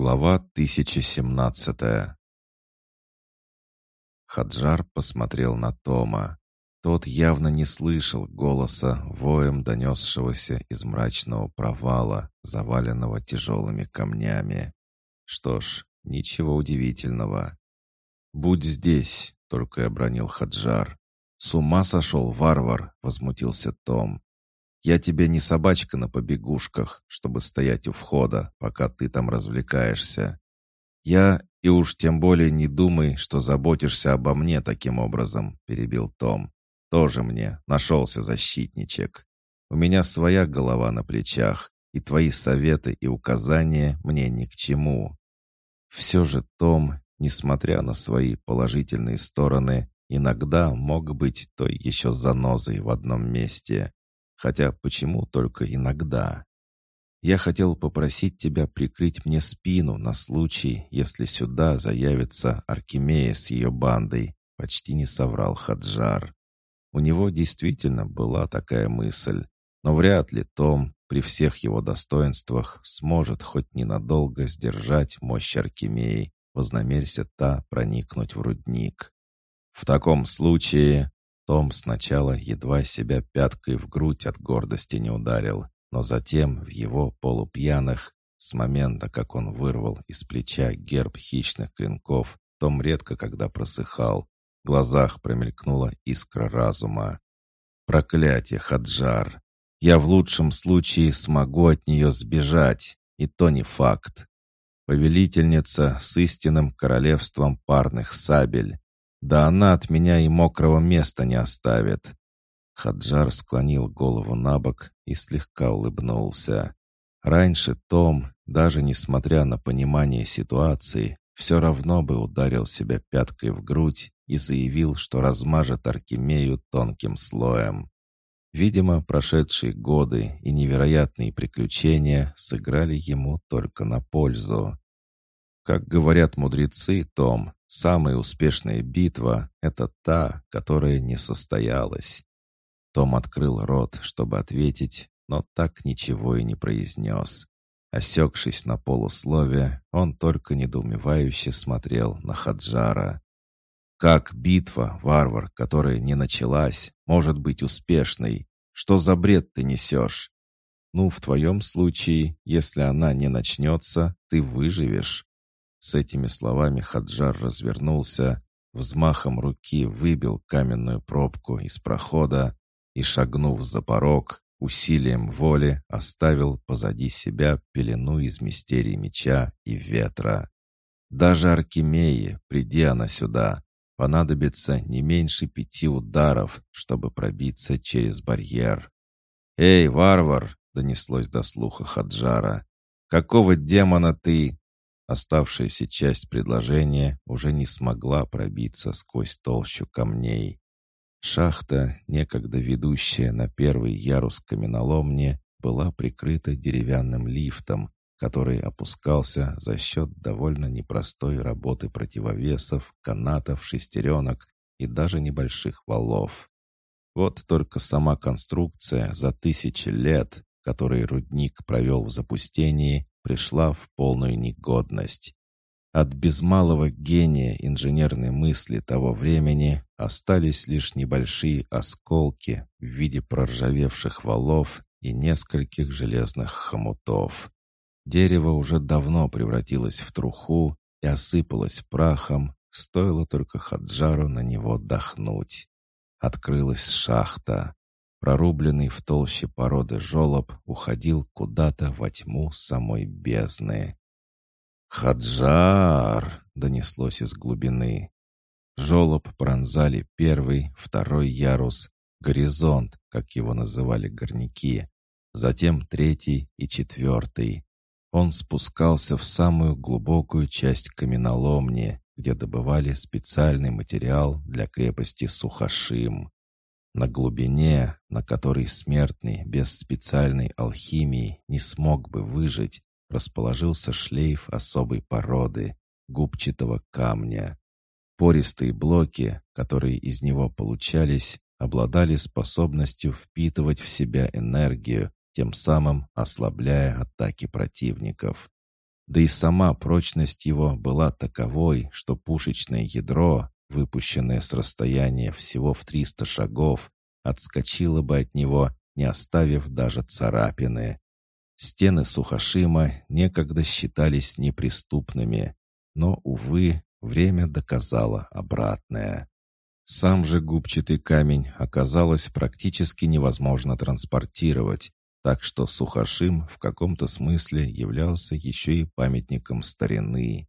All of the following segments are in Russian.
Глава 1017 Хаджар посмотрел на Тома. Тот явно не слышал голоса, воем донесшегося из мрачного провала, заваленного тяжелыми камнями. Что ж, ничего удивительного. «Будь здесь», — только и обронил Хаджар. «С ума сошел, варвар!» — возмутился Том. Я тебе не собачка на побегушках, чтобы стоять у входа, пока ты там развлекаешься. Я, и уж тем более не думай, что заботишься обо мне таким образом», — перебил Том. «Тоже мне нашелся защитничек. У меня своя голова на плечах, и твои советы и указания мне ни к чему». Все же Том, несмотря на свои положительные стороны, иногда мог быть той еще занозой в одном месте. Хотя почему только иногда? Я хотел попросить тебя прикрыть мне спину на случай, если сюда заявится Аркемия с ее бандой, почти не соврал Хаджар. У него действительно была такая мысль, но вряд ли Том при всех его достоинствах сможет хоть ненадолго сдержать мощь Аркемии, вознамерься та проникнуть в рудник. В таком случае том сначала едва себя пяткой в грудь от гордости не ударил, но затем в его полупьяных, с момента, как он вырвал из плеча герб хищных клинков, Том редко когда просыхал, в глазах промелькнула искра разума. «Проклятие, Хаджар! Я в лучшем случае смогу от нее сбежать, и то не факт. Повелительница с истинным королевством парных сабель, да она от меня и мокрого места не оставит. Хаджар склонил голову на бок и слегка улыбнулся. Раньше Том, даже несмотря на понимание ситуации, все равно бы ударил себя пяткой в грудь и заявил, что размажет Аркемею тонким слоем. Видимо, прошедшие годы и невероятные приключения сыграли ему только на пользу. Как говорят мудрецы, Том, Самая успешная битва — это та, которая не состоялась. Том открыл рот, чтобы ответить, но так ничего и не произнес. Осекшись на полуслове, он только недоумевающе смотрел на Хаджара. «Как битва, варвар, которая не началась, может быть успешной? Что за бред ты несешь?» «Ну, в твоем случае, если она не начнется, ты выживешь. С этими словами Хаджар развернулся, взмахом руки выбил каменную пробку из прохода и, шагнув за порог, усилием воли оставил позади себя пелену из мистерий меча и ветра. Даже Аркемии, приди она сюда, понадобится не меньше пяти ударов, чтобы пробиться через барьер. «Эй, варвар!» — донеслось до слуха Хаджара. «Какого демона ты?» Оставшаяся часть предложения уже не смогла пробиться сквозь толщу камней. Шахта, некогда ведущая на первый ярус каменоломни, была прикрыта деревянным лифтом, который опускался за счет довольно непростой работы противовесов, канатов, шестеренок и даже небольших валов. Вот только сама конструкция за тысячи лет, которые рудник провел в запустении, пришла в полную негодность. От без малого гения инженерной мысли того времени остались лишь небольшие осколки в виде проржавевших валов и нескольких железных хомутов. Дерево уже давно превратилось в труху и осыпалось прахом, стоило только Хаджару на него отдохнуть. Открылась шахта. Прорубленный в толще породы жолоб уходил куда-то во тьму самой бездны. «Хаджар!» — донеслось из глубины. Жолоб пронзали первый, второй ярус, горизонт, как его называли горняки, затем третий и четвертый. Он спускался в самую глубокую часть каменоломни, где добывали специальный материал для крепости Сухашим. На глубине, на которой смертный без специальной алхимии не смог бы выжить, расположился шлейф особой породы — губчатого камня. Пористые блоки, которые из него получались, обладали способностью впитывать в себя энергию, тем самым ослабляя атаки противников. Да и сама прочность его была таковой, что пушечное ядро, выпущенное с расстояния всего в 300 шагов, отскочило бы от него, не оставив даже царапины. Стены Сухошима некогда считались неприступными, но, увы, время доказало обратное. Сам же губчатый камень оказалось практически невозможно транспортировать, так что Сухошим в каком-то смысле являлся еще и памятником старины.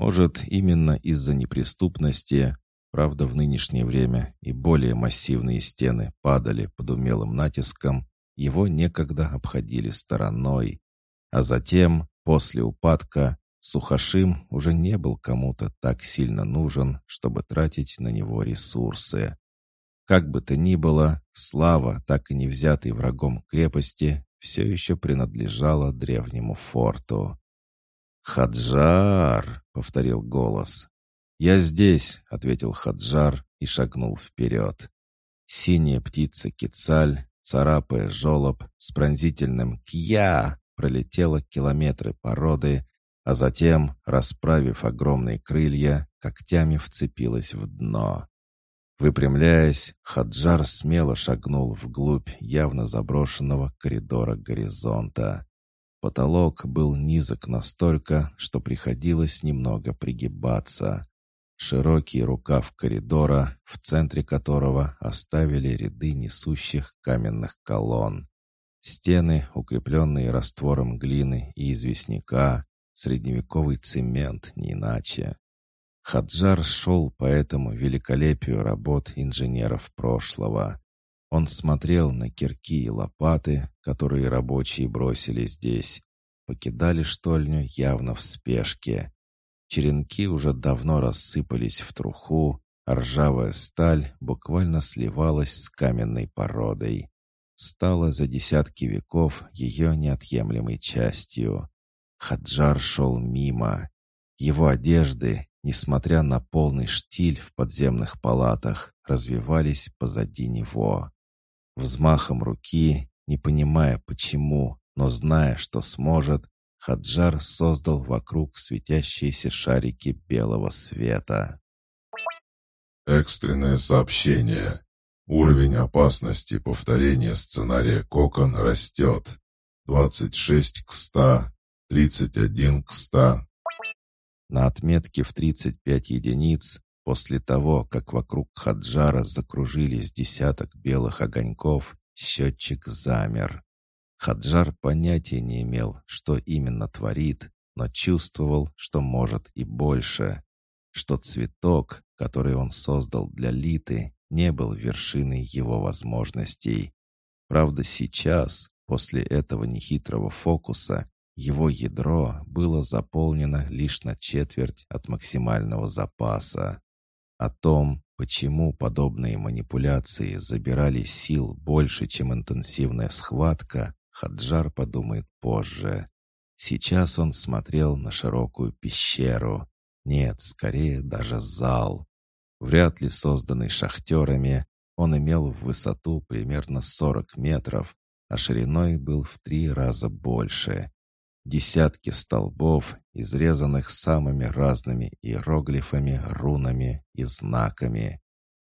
Может, именно из-за неприступности, правда, в нынешнее время и более массивные стены падали под умелым натиском, его некогда обходили стороной. А затем, после упадка, Сухошим уже не был кому-то так сильно нужен, чтобы тратить на него ресурсы. Как бы то ни было, слава, так и не взятой врагом крепости, все еще принадлежала древнему форту. «Хаджар!» — повторил голос. «Я здесь!» — ответил Хаджар и шагнул вперед. Синяя птица Кицаль царапая жолоб с пронзительным «Кья!» пролетела километры породы, а затем, расправив огромные крылья, когтями вцепилась в дно. Выпрямляясь, Хаджар смело шагнул вглубь явно заброшенного коридора горизонта. Потолок был низок настолько, что приходилось немного пригибаться. Широкий рукав коридора, в центре которого оставили ряды несущих каменных колонн. Стены, укрепленные раствором глины и известняка, средневековый цемент, не иначе. Хаджар шел по этому великолепию работ инженеров прошлого. Он смотрел на кирки и лопаты, которые рабочие бросили здесь. Покидали штольню явно в спешке. Черенки уже давно рассыпались в труху, а ржавая сталь буквально сливалась с каменной породой. Стала за десятки веков ее неотъемлемой частью. Хаджар шел мимо. Его одежды, несмотря на полный штиль в подземных палатах, развивались позади него. Взмахом руки, не понимая почему, но зная, что сможет, Хаджар создал вокруг светящиеся шарики белого света. Экстренное сообщение. Уровень опасности повторения сценария Кокон растет. 26 к 100, 31 к 100. На отметке в 35 единиц, после того, как вокруг Хаджара закружились десяток белых огоньков, счетчик замер. Хаджар понятия не имел, что именно творит, но чувствовал, что может и больше. Что цветок, который он создал для Литы, не был вершиной его возможностей. Правда, сейчас, после этого нехитрого фокуса, его ядро было заполнено лишь на четверть от максимального запаса. О том, почему подобные манипуляции забирали сил больше, чем интенсивная схватка, Хаджар подумает позже. Сейчас он смотрел на широкую пещеру. Нет, скорее даже зал. Вряд ли созданный шахтерами, он имел в высоту примерно 40 метров, а шириной был в три раза больше. Десятки столбов, изрезанных самыми разными иероглифами, рунами и знаками.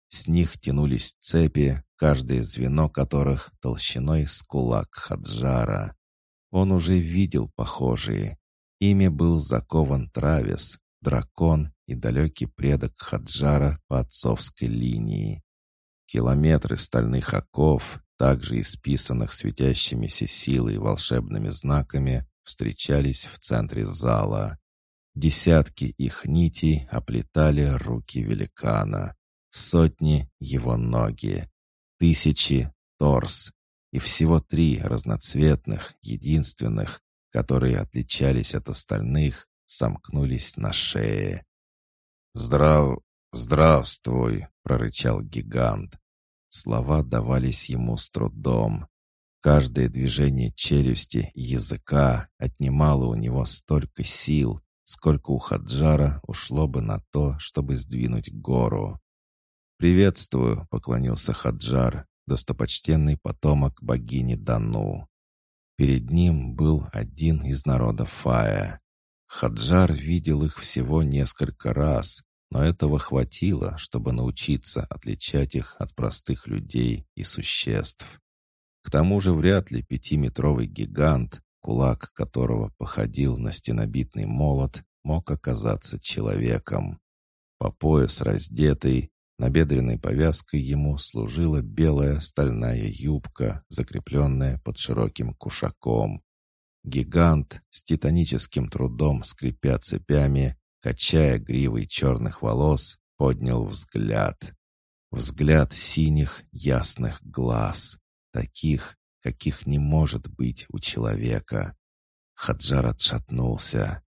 С них тянулись цепи, каждое звено которых толщиной с кулак Хаджара. Он уже видел похожие. Ими был закован Травис, дракон и далекий предок Хаджара по отцовской линии. Километры стальных оков, также исписанных светящимися силой и волшебными знаками, встречались в центре зала. Десятки их нитей оплетали руки великана, сотни — его ноги, тысячи — торс, и всего три разноцветных, единственных, которые отличались от остальных, сомкнулись на шее. «Здрав... здравствуй!» — прорычал гигант. Слова давались ему с трудом. Каждое движение челюсти и языка отнимало у него столько сил, сколько у Хаджара ушло бы на то, чтобы сдвинуть гору. «Приветствую», — поклонился Хаджар, достопочтенный потомок богини Дану. Перед ним был один из народа Фая. Хаджар видел их всего несколько раз, но этого хватило, чтобы научиться отличать их от простых людей и существ. К тому же вряд ли пятиметровый гигант, кулак которого походил на стенобитный молот, мог оказаться человеком. По пояс раздетый, набедренной повязкой ему служила белая стальная юбка, закрепленная под широким кушаком. Гигант с титаническим трудом скрипя цепями, качая гривой черных волос, поднял взгляд. Взгляд синих ясных глаз, таких, каких не может быть у человека. Хаджар отшатнулся.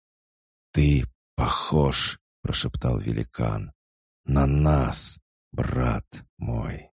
«Ты похож», — прошептал великан, — «на нас, брат мой».